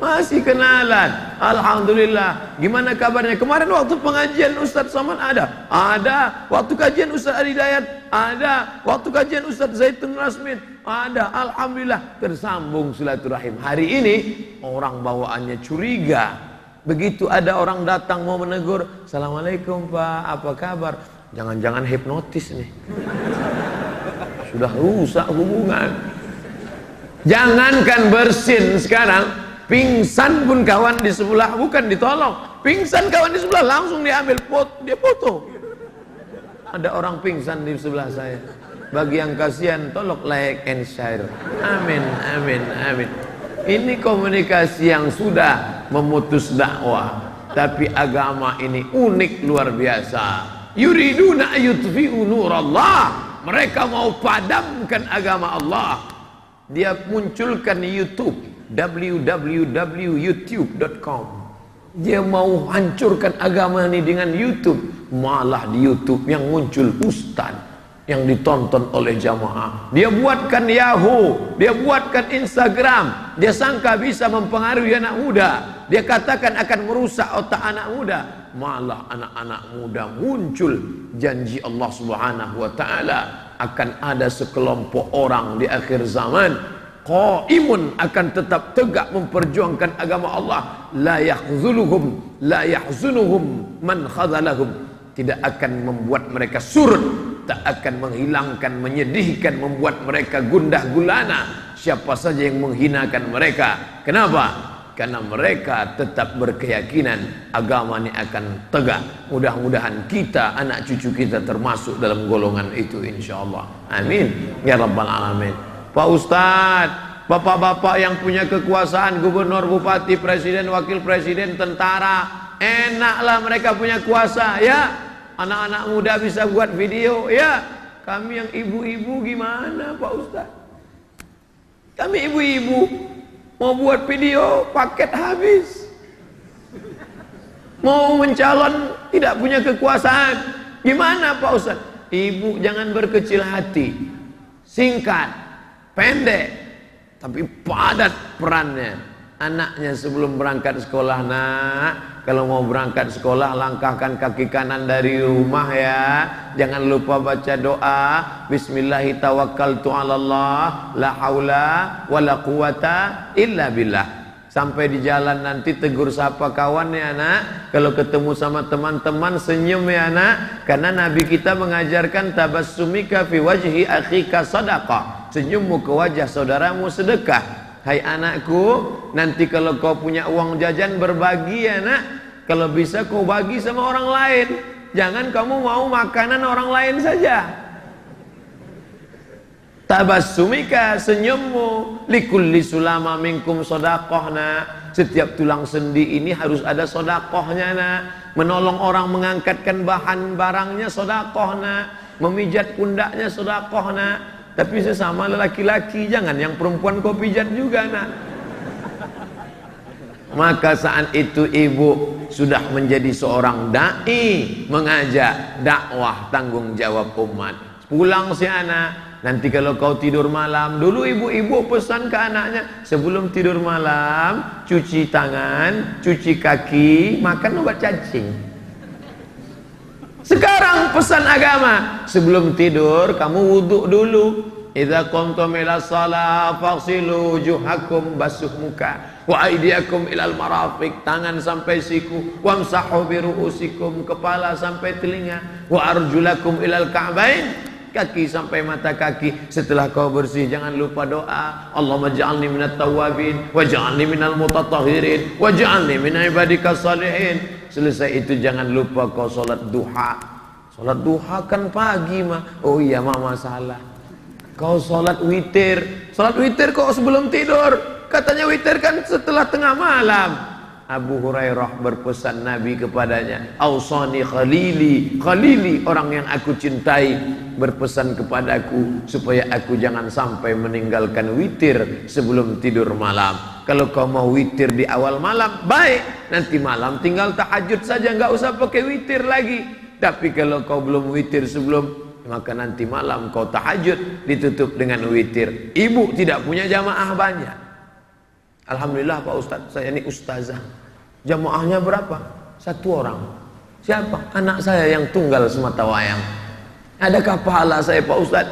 Masih kenalan. Alhamdulillah. Gimana kabarnya? Kemarin waktu pengajian Ustaz Saman ada? Ada. Waktu kajian Ustaz Adidayat? Ada. Waktu kajian Ustaz Zaitun Rasmin? Ada. Alhamdulillah. Tersambung silaturahim. Hari ini orang bawaannya curiga. Begitu ada orang datang mau menegur. Assalamualaikum Pak. Apa kabar? Jangan-jangan hipnotis nih. Sudah rusak hubungan. Jangankan bersin sekarang, pingsan pun kawan di sebelah bukan ditolong. Pingsan kawan di sebelah langsung diambil pot, dia foto. Ada orang pingsan di sebelah saya. Bagi yang kasihan, tolong like and share. Amin, amin, amin. Ini komunikasi yang sudah memutus dakwah. Tapi agama ini unik luar biasa. Yuriduna yutfi'u nurallah. Mereka mau padamkan agama Allah dia munculkan YouTube www.youtube.com dia mau hancurkan agama ini dengan YouTube. Malah di YouTube yang muncul ustaz yang ditonton oleh jamaah. Dia buatkan Yahoo dia buatkan Instagram. Dia sangka bisa mempengaruhi anak muda. Dia katakan akan merusak otak anak muda. Malah anak-anak muda muncul janji Allah Subhanahu wa taala akan ada sekelompok orang di akhir zaman. Qaimun akan tetap tegak memperjuangkan agama Allah. La yahzuluhum la yahzunuhum man khadalahum tidak akan membuat mereka surut tak akan menghilangkan menyedihkan membuat mereka gundah gulana. Siapa saja yang menghinakan mereka. Kenapa karena mereka tetap berkeyakinan agama ini akan tegak. Mudah-mudahan kita, anak cucu kita termasuk dalam golongan itu insya-Allah. Amin. Ya rabbal alamin. Pak Ustadz, bapak-bapak yang punya kekuasaan, gubernur, bupati, presiden, wakil presiden, tentara, enaklah mereka punya kuasa, ya. Anak-anak muda bisa buat video, ya. Kami yang ibu-ibu gimana, Pak Ustadz? Kami ibu-ibu Mau buat video paket habis. Mau mencalon tidak punya kekuasaan. Gimana Pak Ustaz? Ibu jangan berkecil hati. Singkat, pendek, tapi padat perannya anaknya sebelum berangkat sekolah nak kalau mau berangkat sekolah langkahkan kaki kanan dari rumah ya. Jangan lupa baca doa. Bismillahirrahmanirrahim. Sampai di jalan nanti tegur sapa kawan ya anak. Kalau ketemu sama teman-teman senyum ya anak. Karena nabi kita mengajarkan tabassumika fi wajhi akhika sadaqah senyummu ke wajah saudaramu sedekah Hai anakku, nanti kalau kau punya uang jajan berbagi ya nak. Kalau bisa kau bagi sama orang lain. Jangan kamu mau makanan orang lain saja. Tabassumika senyummu likulli sulama minkum sodakohna. Setiap tulang sendi ini harus ada sodakohnya nak. Menolong orang mengangkatkan bahan barangnya sodakohna. Memijat pundaknya sodakohna tapi sesama lelaki-laki jangan yang perempuan kau pijat juga nak. Maka saat itu ibu sudah menjadi seorang dai mengajak dakwah tanggung jawab umat. Pulang si anak, nanti kalau kau tidur malam, dulu ibu-ibu pesan ke anaknya sebelum tidur malam cuci tangan, cuci kaki, makan obat cacing. Sekarang pesan agama, sebelum tidur kamu wudhu dulu. Idza qumtum ila shalah faghsilu basuh muka. Wa aydiyakum ilal marafiq tangan sampai siku. Wamsahu bi ru'usikum kepala sampai telinga. Wa arjulakum ilal ka'bain kaki sampai mata kaki. Setelah kau bersih jangan lupa doa. Allahumma ja'alni minat tawabin wa ja'alni minal mutatahhirin wa ja'alni min ibadika salihin selesai itu jangan lupa kau salat duha. Salat duha kan pagi mah oh iya mama salah Kau sholat witir. Sholat witir kok sebelum tidur? Katanya witir kan setelah tengah malam. Abu Hurairah berpesan Nabi kepadanya Ausani khalili Khalili orang yang aku cintai Berpesan kepadaku Supaya aku jangan sampai meninggalkan witir Sebelum tidur malam Kalau kau mau witir di awal malam Baik Nanti malam tinggal tahajud saja nggak usah pakai witir lagi Tapi kalau kau belum witir sebelum maka nanti malam kau tahajud ditutup dengan witir. Ibu tidak punya jamaah banyak. Alhamdulillah Pak Ustaz, saya ini ustazah. Jamaahnya berapa? Satu orang. Siapa? Anak saya yang tunggal semata wayang. Adakah pahala saya Pak Ustaz?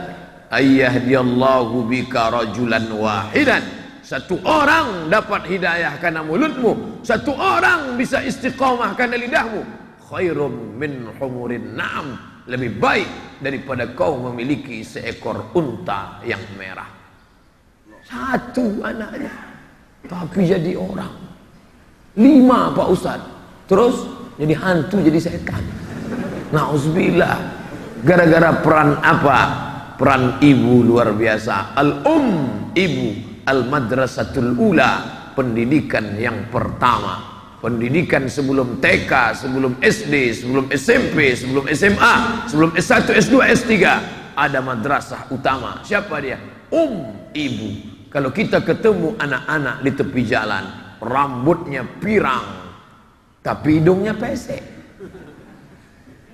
Ayyahdiyallahu bika rajulan wahidan. Satu orang dapat hidayah karena mulutmu. Satu orang bisa istiqamah karena lidahmu. Khairum min humurin na'am lebih baik daripada kau memiliki seekor unta yang merah. Satu anaknya, tapi jadi orang. Lima Pak Ustaz, terus jadi hantu, jadi setan. Nauzubillah. Gara-gara peran apa? Peran ibu luar biasa. Al-um, ibu. Al-madrasatul ula, pendidikan yang pertama pendidikan sebelum TK, sebelum SD, sebelum SMP, sebelum SMA, sebelum S1, S2, S3 ada madrasah utama. Siapa dia? Um ibu. Kalau kita ketemu anak-anak di tepi jalan, rambutnya pirang, tapi hidungnya pesek.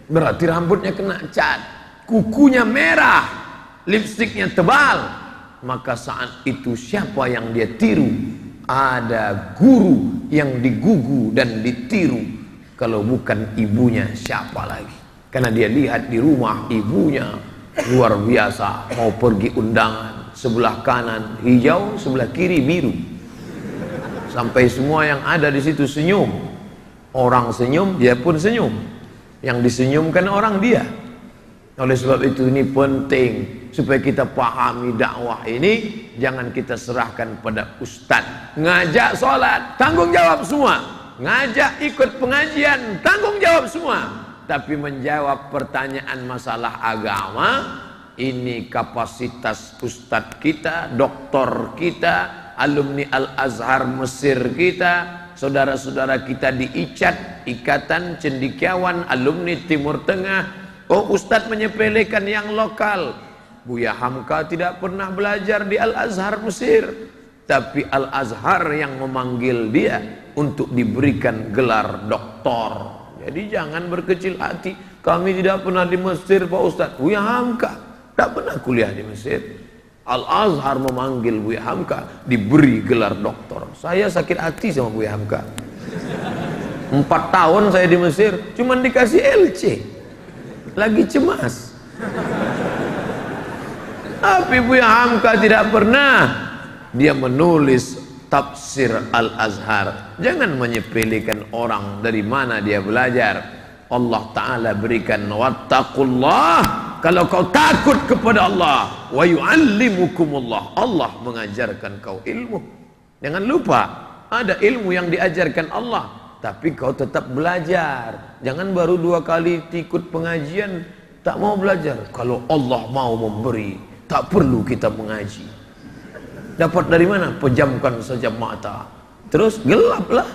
Berarti rambutnya kena cat, kukunya merah, lipstiknya tebal. Maka saat itu siapa yang dia tiru? ada guru yang digugu dan ditiru. Kalau bukan ibunya siapa lagi? Karena dia lihat di rumah ibunya luar biasa. Mau pergi undangan sebelah kanan hijau sebelah kiri biru. Sampai semua yang ada di situ senyum. Orang senyum dia pun senyum. Yang disenyumkan orang dia oleh sebab itu ini penting supaya kita pahami dakwah ini jangan kita serahkan pada ustaz. Ngajak sholat tanggung jawab semua. Ngajak ikut pengajian tanggung jawab semua. Tapi menjawab pertanyaan masalah agama ini kapasitas ustaz kita, doktor kita, alumni Al-Azhar Mesir kita, saudara-saudara kita di ICAT, Ikatan Cendikiawan Alumni Timur Tengah, Oh Ustadz menyepelekan yang lokal. Buya Hamka tidak pernah belajar di Al-Azhar Mesir. Tapi Al-Azhar yang memanggil dia untuk diberikan gelar doktor. Jadi jangan berkecil hati. Kami tidak pernah di Mesir Pak Ustadz. Buya Hamka tidak pernah kuliah di Mesir. Al-Azhar memanggil Buya Hamka diberi gelar doktor. Saya sakit hati sama Buya Hamka. Empat tahun saya di Mesir, cuman dikasih LC lagi cemas. Tapi Buya Hamka tidak pernah dia menulis tafsir Al-Azhar. Jangan menyepelekan orang dari mana dia belajar. Allah Ta'ala berikan wattaqullah kalau kau takut kepada Allah wa yu'allimukumullah Allah mengajarkan kau ilmu jangan lupa ada ilmu yang diajarkan Allah tapi kau tetap belajar. Jangan baru dua kali ikut pengajian tak mau belajar. Kalau Allah mau memberi, tak perlu kita mengaji. Dapat dari mana? Pejamkan saja mata. Terus gelaplah.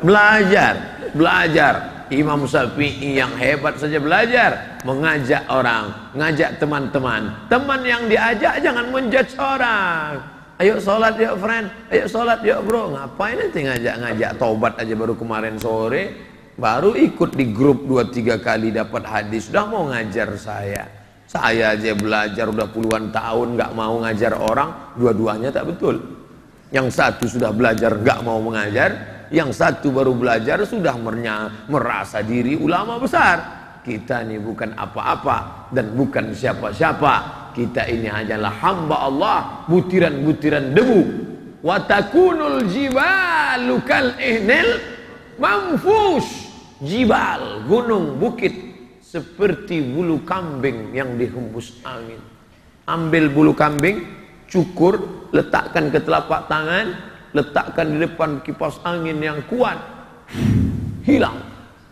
Belajar, belajar. Imam Syafi'i yang hebat saja belajar mengajak orang, ngajak teman-teman. Teman yang diajak jangan menjudge orang. Ayo sholat yuk friend, ayo sholat yuk bro. Ngapain nanti ngajak-ngajak tobat aja baru kemarin sore. Baru ikut di grup 2-3 kali dapat hadis. Sudah mau ngajar saya. Saya aja belajar udah puluhan tahun nggak mau ngajar orang. Dua-duanya tak betul. Yang satu sudah belajar nggak mau mengajar. Yang satu baru belajar sudah merasa diri ulama besar. Kita ini bukan apa-apa dan bukan siapa-siapa. Kita ini hanyalah hamba Allah, butiran-butiran debu. Watakunul jibalu kal ihnil. Jibal, gunung, bukit seperti bulu kambing yang dihembus angin. Ambil bulu kambing, cukur, letakkan ke telapak tangan, letakkan di depan kipas angin yang kuat. Hilang.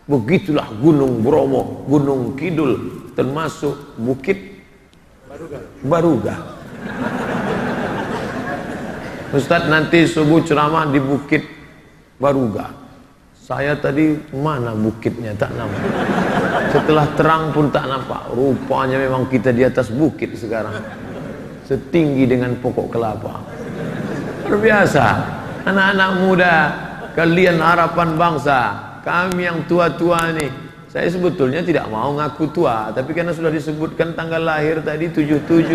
Begitulah Gunung Bromo, Gunung Kidul, termasuk Bukit Baruga. Ustadz nanti subuh ceramah di Bukit Baruga. Saya tadi mana bukitnya tak nampak. Setelah terang pun tak nampak. Rupanya memang kita di atas bukit sekarang. Setinggi dengan pokok kelapa. Luar. Anak-anak muda, kalian harapan bangsa. Kami yang tua-tua ini. Saya sebetulnya tidak mau ngaku tua, tapi karena sudah disebutkan tanggal lahir tadi 77.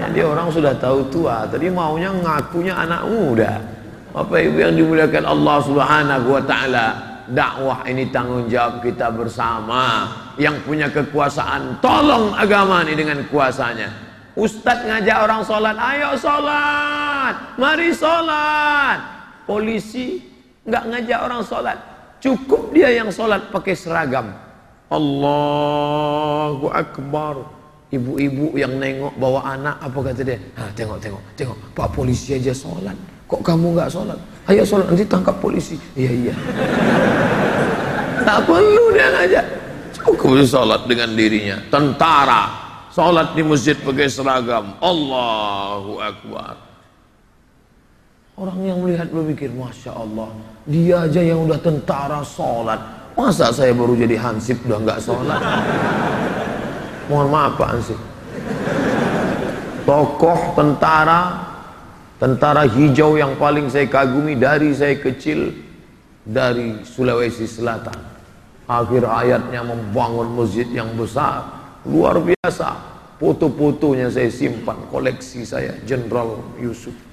Jadi orang sudah tahu tua, tadi maunya ngakunya anak muda. Bapak Ibu yang dimuliakan Allah Subhanahu wa taala, dakwah ini tanggung jawab kita bersama. Yang punya kekuasaan, tolong agama ini dengan kuasanya. Ustadz ngajak orang sholat, ayo sholat, mari sholat. Polisi nggak ngajak orang sholat, cukup dia yang sholat pakai seragam. Allahu Akbar. Ibu-ibu yang nengok bawa anak apa kata dia? Ha, tengok tengok tengok Pak polisi aja sholat. Kok kamu nggak sholat? Ayo sholat nanti tangkap polisi. Iya iya. Tak perlu dia ngajak. Cukup sholat dengan dirinya. Tentara. Sholat di masjid pakai seragam. Allahu Akbar. Orang yang melihat berpikir, Masya Allah. Dia aja yang udah tentara sholat. Masa saya baru jadi hansip udah nggak sholat? [laughs] Mohon maaf Pak Hansip. Tokoh tentara Tentara hijau yang paling saya kagumi dari saya kecil dari Sulawesi Selatan. Akhir ayatnya membangun masjid yang besar, luar biasa. Foto-fotonya saya simpan, koleksi saya, Jenderal Yusuf.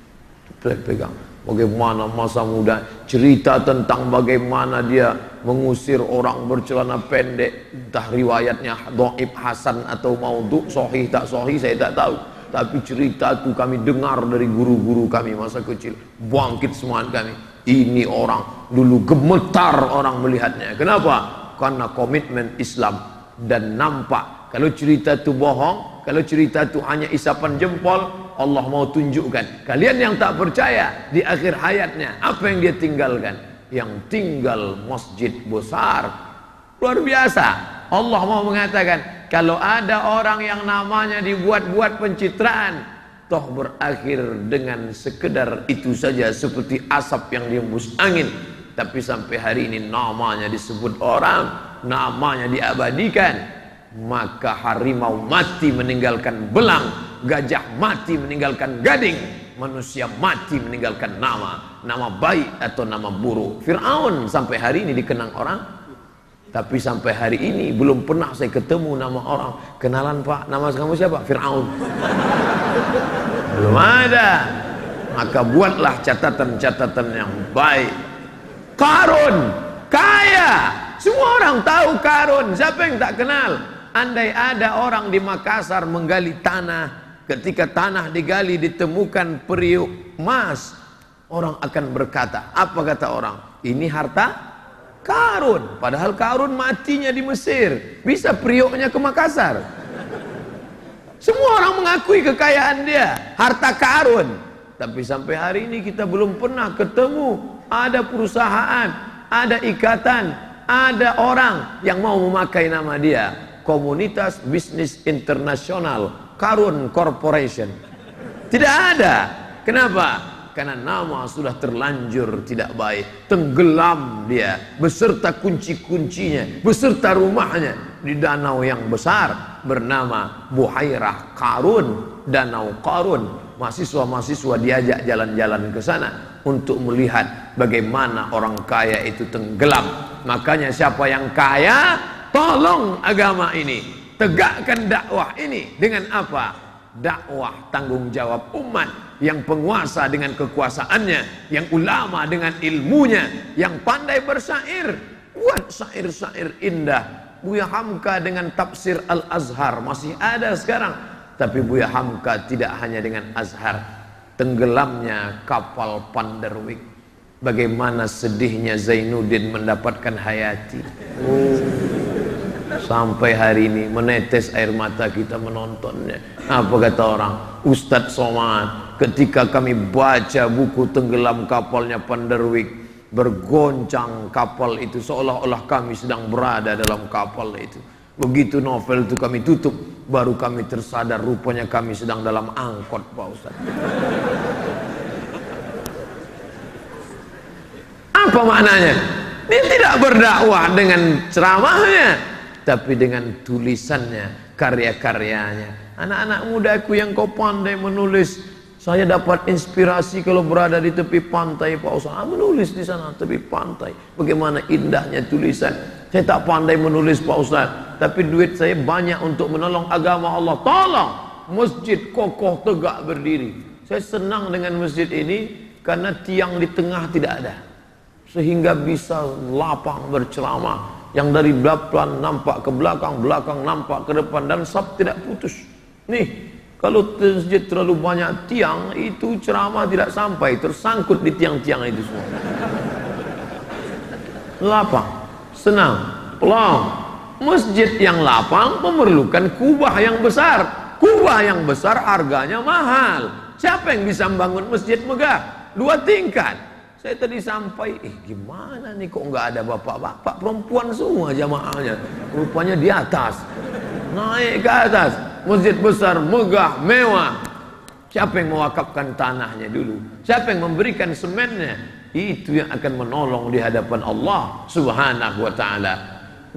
Pegang. Bagaimana masa muda, cerita tentang bagaimana dia mengusir orang bercelana pendek. Entah riwayatnya Do'ib Hasan atau Maudhu, sohih tak sohih saya tak tahu. Tapi cerita itu kami dengar dari guru-guru kami masa kecil. Bangkit semangat kami. Ini orang dulu gemetar orang melihatnya. Kenapa? Karena komitmen Islam. Dan nampak kalau cerita itu bohong kalau cerita itu hanya isapan jempol Allah mau tunjukkan. Kalian yang tak percaya di akhir hayatnya apa yang dia tinggalkan? Yang tinggal masjid besar. Luar biasa. Allah mau mengatakan kalau ada orang yang namanya dibuat-buat pencitraan toh berakhir dengan sekedar itu saja seperti asap yang dihembus angin. Tapi sampai hari ini namanya disebut orang namanya diabadikan maka harimau mati meninggalkan belang gajah mati meninggalkan gading manusia mati meninggalkan nama nama baik atau nama buruk Fir'aun sampai hari ini dikenang orang tapi sampai hari ini belum pernah saya ketemu nama orang. Kenalan Pak, nama kamu siapa? Fir'aun. belum ada. Maka buatlah catatan-catatan yang baik. Karun, kaya. Semua orang tahu Karun. Siapa yang tak kenal? Andai ada orang di Makassar menggali tanah. Ketika tanah digali ditemukan periuk emas. Orang akan berkata, apa kata orang? Ini harta Karun. Padahal Karun matinya di Mesir. Bisa prioknya ke Makassar. Semua orang mengakui kekayaan dia. Harta Karun. Tapi sampai hari ini kita belum pernah ketemu. Ada perusahaan. Ada ikatan. Ada orang yang mau memakai nama dia. Komunitas Bisnis Internasional. Karun Corporation. Tidak ada. Kenapa? karena nama sudah terlanjur tidak baik. Tenggelam dia. Beserta kunci-kuncinya. Beserta rumahnya. Di danau yang besar. Bernama Buhairah Karun. Danau Karun. Mahasiswa-mahasiswa diajak jalan-jalan ke sana untuk melihat bagaimana orang kaya itu tenggelam. Makanya siapa yang kaya tolong agama ini tegakkan dakwah ini dengan apa dakwah tanggung jawab umat yang penguasa dengan kekuasaannya, yang ulama dengan ilmunya, yang pandai bersair, buat syair-syair indah. Buya Hamka dengan tafsir Al-Azhar masih ada sekarang. Tapi Buya Hamka tidak hanya dengan Azhar, tenggelamnya kapal Panderwik. Bagaimana sedihnya Zainuddin mendapatkan Hayati. Oh. Sampai hari ini menetes air mata kita menontonnya. Apa kata orang? Ustadz Somad, ketika kami baca buku tenggelam kapalnya Panderwik, bergoncang kapal itu seolah-olah kami sedang berada dalam kapal itu. Begitu novel itu kami tutup, baru kami tersadar rupanya kami sedang dalam angkot Pak Ustadz. Apa maknanya? Dia tidak berdakwah dengan ceramahnya, tapi dengan tulisannya, karya-karyanya. Anak-anak mudaku yang kau pandai menulis, saya dapat inspirasi kalau berada di tepi pantai Pak Ustaz. Ah, menulis di sana tepi pantai. Bagaimana indahnya tulisan. Saya tak pandai menulis Pak Ustaz, tapi duit saya banyak untuk menolong agama Allah. Tolong masjid kokoh tegak berdiri. Saya senang dengan masjid ini karena tiang di tengah tidak ada. Sehingga bisa lapang berceramah yang dari depan nampak ke belakang, belakang nampak ke depan dan sab tidak putus. Nih, kalau masjid terlalu banyak tiang, itu ceramah tidak sampai, tersangkut di tiang-tiang itu semua. Lapang, senang, pelong. Masjid yang lapang memerlukan kubah yang besar. Kubah yang besar harganya mahal. Siapa yang bisa membangun masjid megah? Dua tingkat. Saya tadi sampai, eh gimana nih kok nggak ada bapak-bapak perempuan semua jamaahnya. Rupanya di atas. Naik ke atas. Masjid besar, megah, mewah. Siapa yang mewakafkan tanahnya dulu? Siapa yang memberikan semennya? Itu yang akan menolong di hadapan Allah Subhanahu wa taala.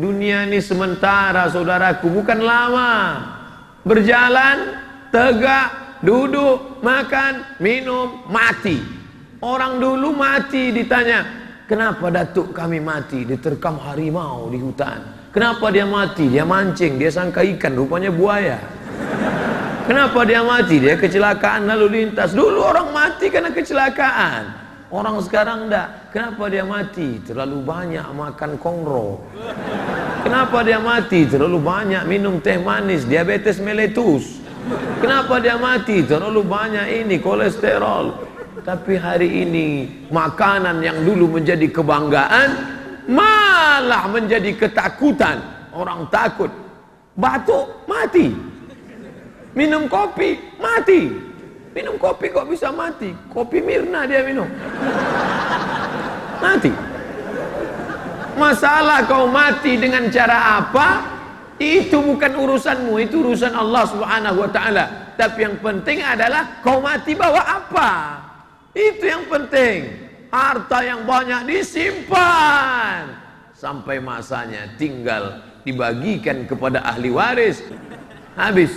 Dunia ini sementara saudaraku bukan lama. Berjalan, tegak, duduk, makan, minum, mati. Orang dulu mati ditanya, kenapa datuk kami mati? Diterkam harimau di hutan. Kenapa dia mati? Dia mancing, dia sangka ikan, rupanya buaya. [laughs] Kenapa dia mati? Dia kecelakaan lalu lintas. Dulu orang mati karena kecelakaan. Orang sekarang enggak. Kenapa dia mati? Terlalu banyak makan kongro. [laughs] Kenapa dia mati? Terlalu banyak minum teh manis, diabetes meletus. Kenapa dia mati? Terlalu banyak ini kolesterol. Tapi hari ini makanan yang dulu menjadi kebanggaan malah menjadi ketakutan. Orang takut. Batuk mati. Minum kopi mati. Minum kopi kok bisa mati? Kopi Mirna dia minum. Mati. Masalah kau mati dengan cara apa? Itu bukan urusanmu, itu urusan Allah Subhanahu wa taala. Tapi yang penting adalah kau mati bawa apa? Itu yang penting. Harta yang banyak disimpan sampai masanya tinggal dibagikan kepada ahli waris. Habis.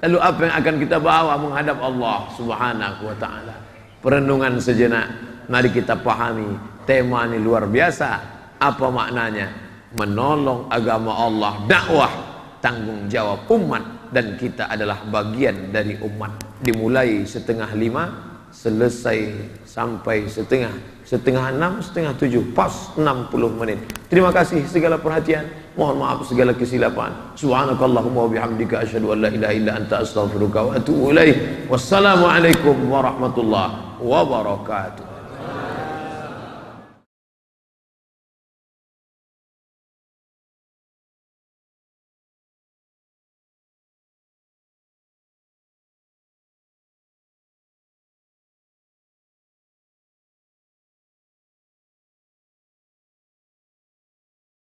Lalu apa yang akan kita bawa menghadap Allah Subhanahu wa taala? Perenungan sejenak. Mari kita pahami tema ini luar biasa. Apa maknanya? Menolong agama Allah, dakwah, tanggung jawab umat dan kita adalah bagian dari umat. Dimulai setengah lima selesai sampai setengah. Setengah enam setengah tujuh pas enam puluh menit. Terima kasih segala perhatian. Mohon maaf segala kesilapan. Subhanakallahumma wa bihamdika asyhadu an la ilaha illa anta astaghfiruka wa atubu ilaik. Wassalamualaikum warahmatullahi wabarakatuh